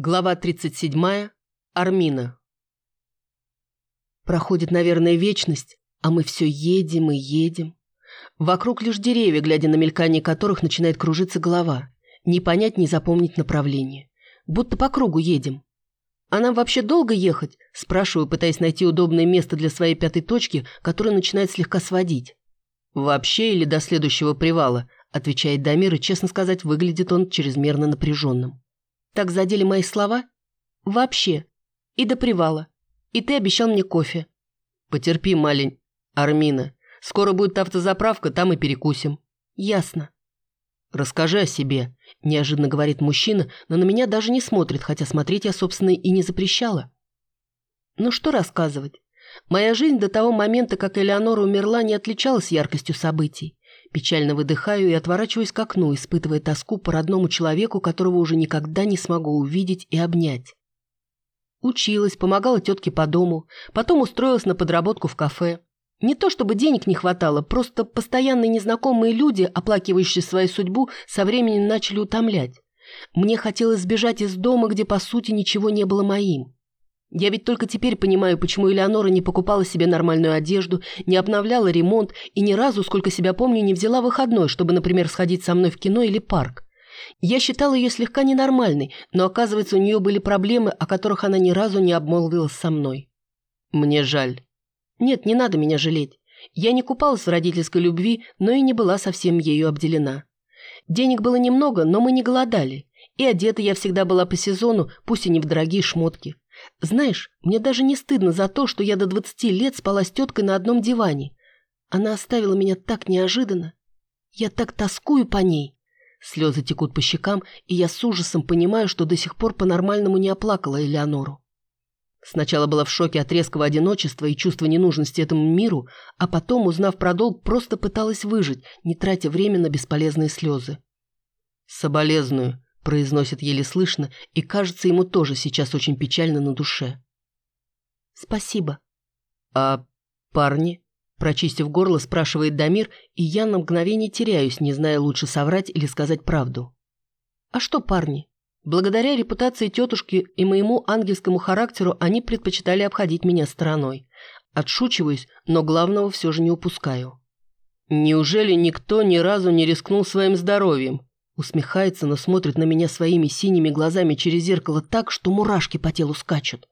Глава 37. Армина. Проходит, наверное, вечность, а мы все едем и едем. Вокруг лишь деревья, глядя на мелькание которых начинает кружиться голова. Не понять, не запомнить направление. Будто по кругу едем. А нам вообще долго ехать? Спрашиваю, пытаясь найти удобное место для своей пятой точки, которая начинает слегка сводить. Вообще или до следующего привала, отвечает Дамир, и, честно сказать, выглядит он чрезмерно напряженным. Так задели мои слова? Вообще. И до привала. И ты обещал мне кофе. Потерпи, малень. Армина. Скоро будет автозаправка, там и перекусим. Ясно. Расскажи о себе, неожиданно говорит мужчина, но на меня даже не смотрит, хотя смотреть я, собственно, и не запрещала. Ну что рассказывать? Моя жизнь до того момента, как Элеонора умерла, не отличалась яркостью событий. Печально выдыхаю и отворачиваюсь к окну, испытывая тоску по родному человеку, которого уже никогда не смогу увидеть и обнять. Училась, помогала тетке по дому, потом устроилась на подработку в кафе. Не то чтобы денег не хватало, просто постоянные незнакомые люди, оплакивающие свою судьбу, со временем начали утомлять. Мне хотелось сбежать из дома, где, по сути, ничего не было моим. Я ведь только теперь понимаю, почему Элеонора не покупала себе нормальную одежду, не обновляла ремонт и ни разу, сколько себя помню, не взяла выходной, чтобы, например, сходить со мной в кино или парк. Я считала ее слегка ненормальной, но оказывается, у нее были проблемы, о которых она ни разу не обмолвилась со мной. Мне жаль. Нет, не надо меня жалеть. Я не купалась в родительской любви, но и не была совсем ею обделена. Денег было немного, но мы не голодали. И одета я всегда была по сезону, пусть и не в дорогие шмотки. Знаешь, мне даже не стыдно за то, что я до двадцати лет спала с теткой на одном диване. Она оставила меня так неожиданно. Я так тоскую по ней. Слезы текут по щекам, и я с ужасом понимаю, что до сих пор по-нормальному не оплакала Элеонору. Сначала была в шоке от резкого одиночества и чувства ненужности этому миру, а потом, узнав про долг, просто пыталась выжить, не тратя время на бесполезные слезы. «Соболезную», произносит еле слышно, и кажется, ему тоже сейчас очень печально на душе. «Спасибо». «А парни?» Прочистив горло, спрашивает Дамир, и я на мгновение теряюсь, не зная лучше соврать или сказать правду. «А что парни?» Благодаря репутации тетушки и моему ангельскому характеру они предпочитали обходить меня стороной. Отшучиваюсь, но главного все же не упускаю. Неужели никто ни разу не рискнул своим здоровьем? Усмехается, но смотрит на меня своими синими глазами через зеркало так, что мурашки по телу скачут.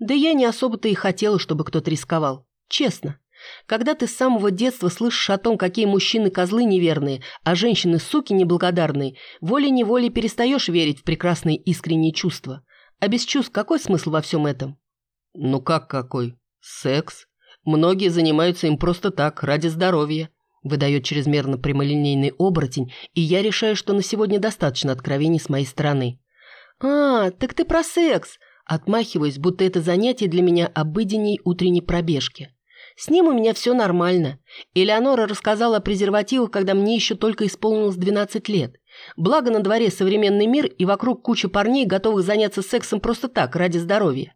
Да я не особо-то и хотела, чтобы кто-то рисковал. Честно. Когда ты с самого детства слышишь о том, какие мужчины козлы неверные, а женщины суки неблагодарные, волей-неволей перестаешь верить в прекрасные искренние чувства. А без чувств какой смысл во всем этом? Ну как какой? Секс. Многие занимаются им просто так, ради здоровья. Выдает чрезмерно прямолинейный оборотень, и я решаю, что на сегодня достаточно откровений с моей стороны. «А, так ты про секс!» Отмахиваюсь, будто это занятие для меня обыденней утренней пробежки. С ним у меня все нормально. Элеонора рассказала о презервативах, когда мне еще только исполнилось 12 лет. Благо на дворе современный мир и вокруг куча парней, готовых заняться сексом просто так, ради здоровья.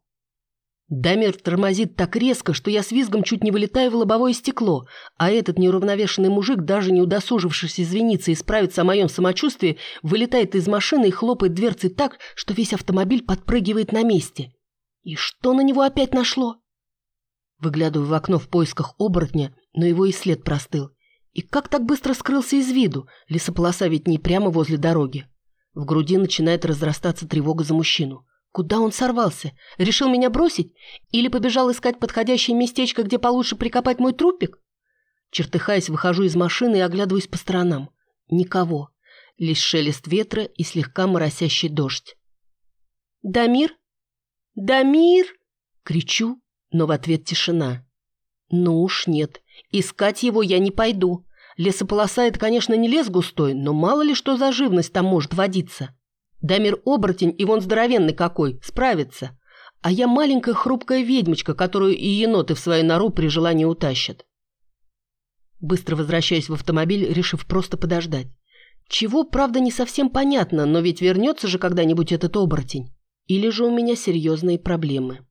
Дамир тормозит так резко, что я с визгом чуть не вылетаю в лобовое стекло, а этот неуравновешенный мужик, даже не удосужившись извиниться и справиться о моем самочувствии, вылетает из машины и хлопает дверцей так, что весь автомобиль подпрыгивает на месте. И что на него опять нашло? Выглядываю в окно в поисках оборотня, но его и след простыл. И как так быстро скрылся из виду? Лесополоса ведь не прямо возле дороги. В груди начинает разрастаться тревога за мужчину. Куда он сорвался? Решил меня бросить? Или побежал искать подходящее местечко, где получше прикопать мой трупик? Чертыхаясь, выхожу из машины и оглядываюсь по сторонам. Никого. Лишь шелест ветра и слегка моросящий дождь. «Дамир? Дамир!» Кричу, но в ответ тишина. «Ну уж нет. Искать его я не пойду. Лесополоса — это, конечно, не лес густой, но мало ли что за живность там может водиться». Дамир оборотень и вон здоровенный какой, справится. А я маленькая хрупкая ведьмочка, которую и еноты в свою нору при желании утащат. Быстро возвращаюсь в автомобиль, решив просто подождать. Чего, правда, не совсем понятно, но ведь вернется же когда-нибудь этот оборотень. Или же у меня серьезные проблемы.